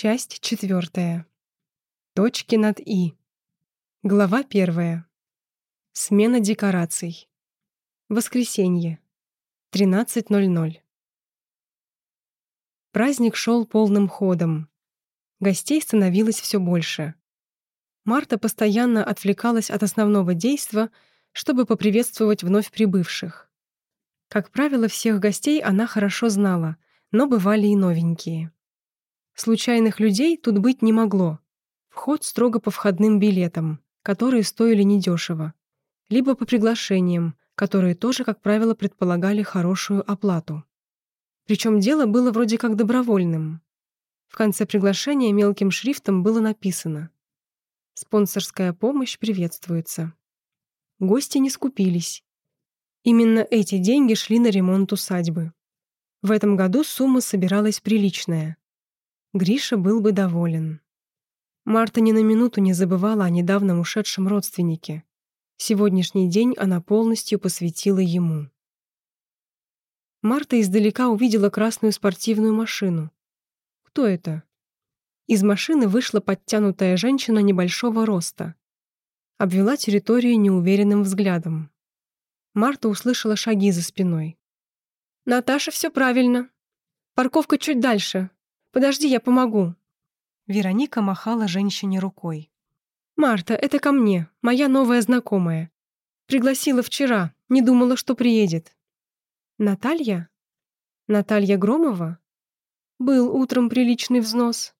Часть четвертая. Точки над «и». Глава первая. Смена декораций. Воскресенье. 13.00. Праздник шел полным ходом. Гостей становилось все больше. Марта постоянно отвлекалась от основного действа, чтобы поприветствовать вновь прибывших. Как правило, всех гостей она хорошо знала, но бывали и новенькие. Случайных людей тут быть не могло. Вход строго по входным билетам, которые стоили недешево, либо по приглашениям, которые тоже, как правило, предполагали хорошую оплату. Причем дело было вроде как добровольным. В конце приглашения мелким шрифтом было написано «Спонсорская помощь приветствуется». Гости не скупились. Именно эти деньги шли на ремонт усадьбы. В этом году сумма собиралась приличная. Гриша был бы доволен. Марта ни на минуту не забывала о недавно ушедшем родственнике. Сегодняшний день она полностью посвятила ему. Марта издалека увидела красную спортивную машину. Кто это? Из машины вышла подтянутая женщина небольшого роста. Обвела территорию неуверенным взглядом. Марта услышала шаги за спиной. «Наташа, все правильно. Парковка чуть дальше. Подожди, я помогу». Вероника махала женщине рукой. «Марта, это ко мне, моя новая знакомая. Пригласила вчера, не думала, что приедет». «Наталья? Наталья Громова?» «Был утром приличный взнос».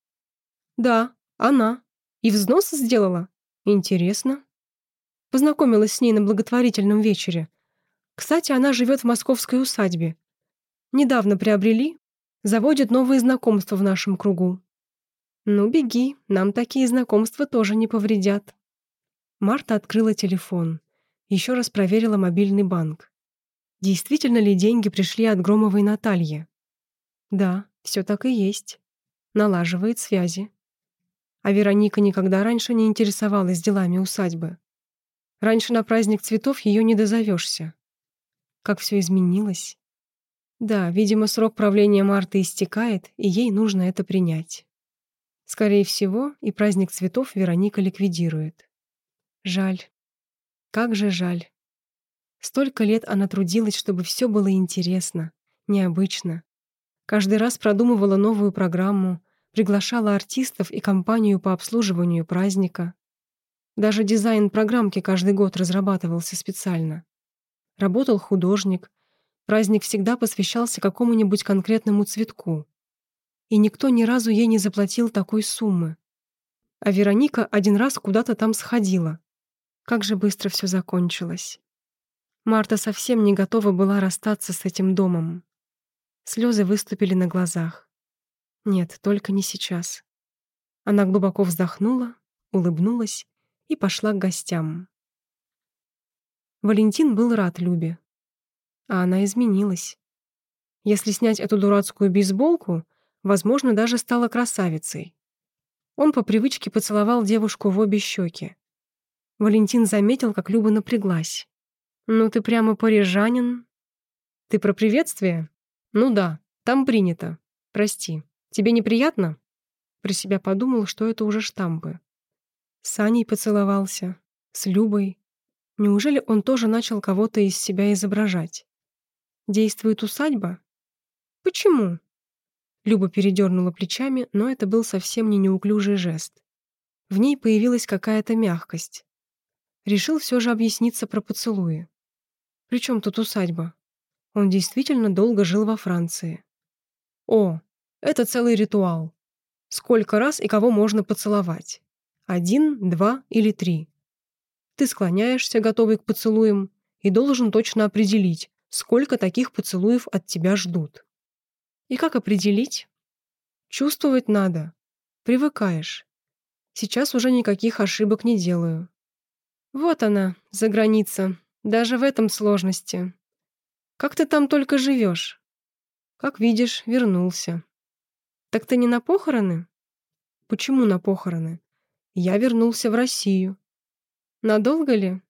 «Да, она. И взнос сделала? Интересно». Познакомилась с ней на благотворительном вечере. Кстати, она живет в московской усадьбе. Недавно приобрели, заводит новые знакомства в нашем кругу. Ну, беги, нам такие знакомства тоже не повредят. Марта открыла телефон. Еще раз проверила мобильный банк. Действительно ли деньги пришли от Громовой Натальи? Да, все так и есть. Налаживает связи. А Вероника никогда раньше не интересовалась делами усадьбы. Раньше на праздник цветов ее не дозовешься. Как все изменилось. Да, видимо, срок правления Марты истекает, и ей нужно это принять. Скорее всего, и праздник цветов Вероника ликвидирует. Жаль. Как же жаль. Столько лет она трудилась, чтобы все было интересно, необычно. Каждый раз продумывала новую программу, приглашала артистов и компанию по обслуживанию праздника. Даже дизайн программки каждый год разрабатывался специально. Работал художник, Праздник всегда посвящался какому-нибудь конкретному цветку. И никто ни разу ей не заплатил такой суммы. А Вероника один раз куда-то там сходила. Как же быстро все закончилось. Марта совсем не готова была расстаться с этим домом. Слезы выступили на глазах. Нет, только не сейчас. Она глубоко вздохнула, улыбнулась и пошла к гостям. Валентин был рад Любе. А она изменилась. Если снять эту дурацкую бейсболку, возможно, даже стала красавицей. Он по привычке поцеловал девушку в обе щеки. Валентин заметил, как Люба напряглась. «Ну ты прямо парижанин». «Ты про приветствие?» «Ну да, там принято. Прости. Тебе неприятно?» Про себя подумал, что это уже штампы. С Аней поцеловался. С Любой. Неужели он тоже начал кого-то из себя изображать? Действует усадьба? Почему? Люба передернула плечами, но это был совсем не неуклюжий жест. В ней появилась какая-то мягкость. Решил все же объясниться про поцелуи. Причем тут усадьба? Он действительно долго жил во Франции. О, это целый ритуал. Сколько раз и кого можно поцеловать? Один, два или три? Ты склоняешься, готовый к поцелуям, и должен точно определить, сколько таких поцелуев от тебя ждут. И как определить? Чувствовать надо. Привыкаешь. Сейчас уже никаких ошибок не делаю. Вот она, за граница. Даже в этом сложности. Как ты там только живешь? Как видишь, вернулся. Так ты не на похороны? Почему на похороны? Я вернулся в Россию. Надолго ли?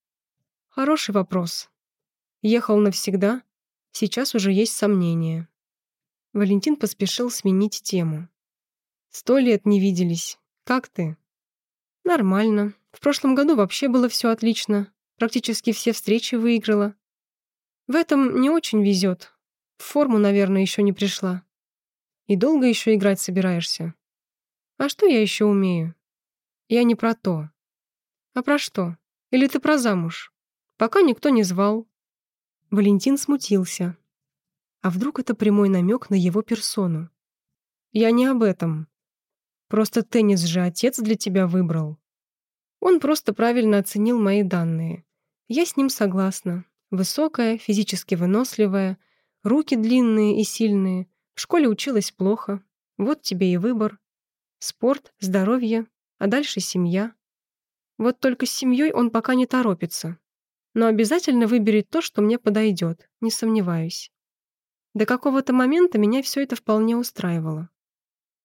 Хороший вопрос. Ехал навсегда? Сейчас уже есть сомнения. Валентин поспешил сменить тему. Сто лет не виделись. Как ты? Нормально. В прошлом году вообще было все отлично. Практически все встречи выиграла. В этом не очень везет. В форму, наверное, еще не пришла. И долго еще играть собираешься? А что я еще умею? Я не про то. А про что? Или ты про замуж? Пока никто не звал. Валентин смутился. А вдруг это прямой намек на его персону? Я не об этом. Просто теннис же отец для тебя выбрал. Он просто правильно оценил мои данные. Я с ним согласна. Высокая, физически выносливая, руки длинные и сильные. В школе училась плохо. Вот тебе и выбор. Спорт, здоровье, а дальше семья. Вот только с семьей он пока не торопится. Но обязательно выберет то, что мне подойдет, не сомневаюсь. До какого-то момента меня все это вполне устраивало.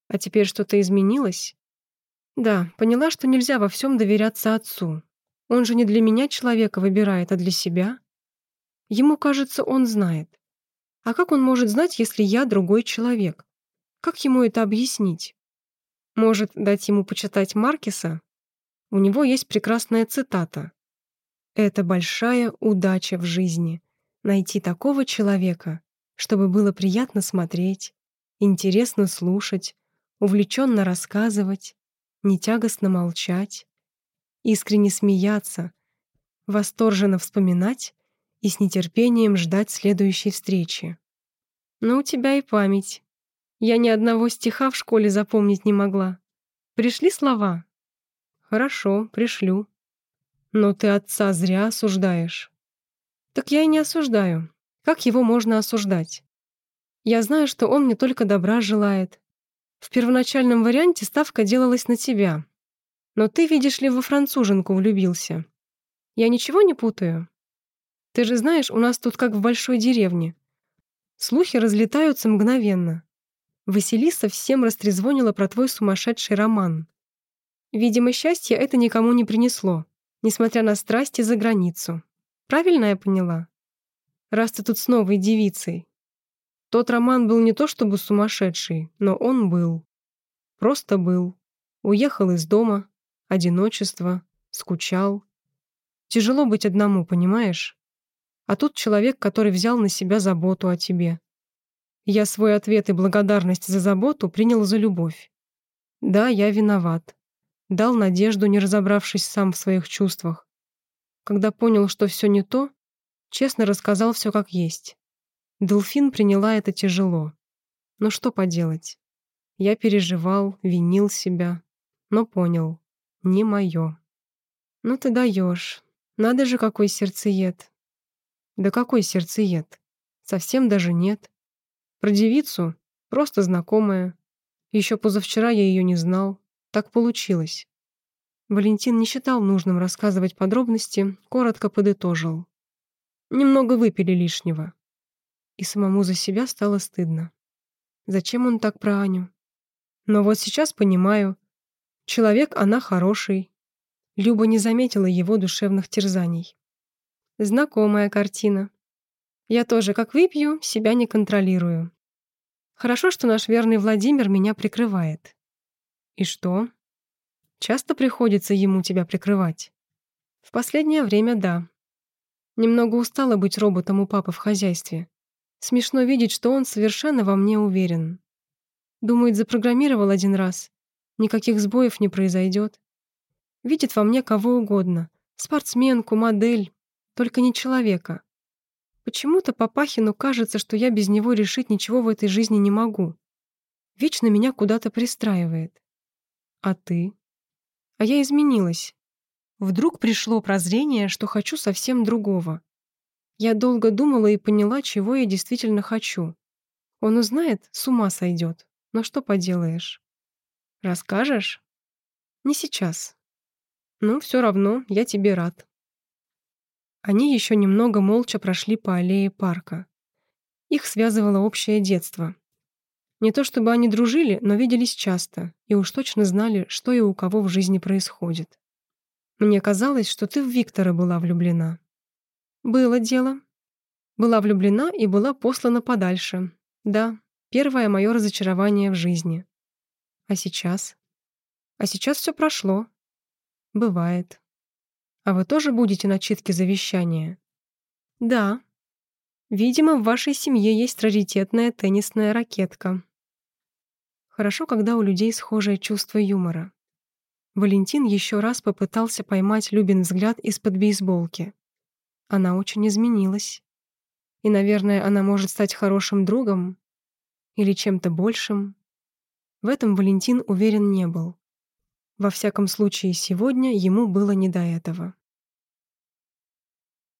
А теперь что-то изменилось? Да, поняла, что нельзя во всем доверяться отцу. Он же не для меня человека выбирает, а для себя. Ему кажется, он знает. А как он может знать, если я другой человек? Как ему это объяснить? Может, дать ему почитать Маркиса? У него есть прекрасная цитата. «Это большая удача в жизни — найти такого человека, чтобы было приятно смотреть, интересно слушать, увлеченно рассказывать, не тягостно молчать, искренне смеяться, восторженно вспоминать и с нетерпением ждать следующей встречи. Ну, у тебя и память. Я ни одного стиха в школе запомнить не могла. Пришли слова? Хорошо, пришлю. Но ты отца зря осуждаешь. Так я и не осуждаю. Как его можно осуждать? Я знаю, что он мне только добра желает, в первоначальном варианте ставка делалась на тебя. Но ты, видишь ли, во француженку влюбился. Я ничего не путаю? Ты же знаешь, у нас тут как в большой деревне. Слухи разлетаются мгновенно. Василиса всем растрезвонила про твой сумасшедший роман. Видимо, счастье это никому не принесло, несмотря на страсти за границу. Правильно я поняла? Раз ты тут с новой девицей, тот роман был не то чтобы сумасшедший, но он был. Просто был. Уехал из дома, одиночество, скучал. Тяжело быть одному, понимаешь? А тут человек, который взял на себя заботу о тебе. Я свой ответ и благодарность за заботу принял за любовь. Да, я виноват. Дал надежду, не разобравшись сам в своих чувствах. Когда понял, что все не то, честно рассказал все как есть. Делфин приняла это тяжело. Но что поделать? Я переживал, винил себя, но понял. Не мое. Ну ты даешь. Надо же, какой сердцеед. Да какой сердцеед? Совсем даже нет. Про девицу просто знакомая. Еще позавчера я ее не знал. Так получилось. Валентин не считал нужным рассказывать подробности, коротко подытожил. Немного выпили лишнего. И самому за себя стало стыдно. Зачем он так про Аню? Но вот сейчас понимаю. Человек она хороший. Люба не заметила его душевных терзаний. Знакомая картина. Я тоже, как выпью, себя не контролирую. Хорошо, что наш верный Владимир меня прикрывает. И что? Часто приходится ему тебя прикрывать? В последнее время да. Немного устала быть роботом у папы в хозяйстве. Смешно видеть, что он совершенно во мне уверен. Думает, запрограммировал один раз. Никаких сбоев не произойдет. Видит во мне кого угодно. Спортсменку, модель. Только не человека. Почему-то Папахину кажется, что я без него решить ничего в этой жизни не могу. Вечно меня куда-то пристраивает. А ты? А я изменилась. Вдруг пришло прозрение, что хочу совсем другого. Я долго думала и поняла, чего я действительно хочу. Он узнает, с ума сойдет. Но что поделаешь? Расскажешь? Не сейчас. Ну, все равно, я тебе рад. Они еще немного молча прошли по аллее парка. Их связывало общее детство. Не то чтобы они дружили, но виделись часто и уж точно знали, что и у кого в жизни происходит. Мне казалось, что ты в Виктора была влюблена. Было дело. Была влюблена и была послана подальше. Да, первое мое разочарование в жизни. А сейчас? А сейчас все прошло. Бывает. А вы тоже будете на читке завещания? Да. Видимо, в вашей семье есть раритетная теннисная ракетка. Хорошо, когда у людей схожее чувство юмора. Валентин еще раз попытался поймать Любин взгляд из-под бейсболки. Она очень изменилась. И, наверное, она может стать хорошим другом или чем-то большим. В этом Валентин уверен не был. Во всяком случае, сегодня ему было не до этого.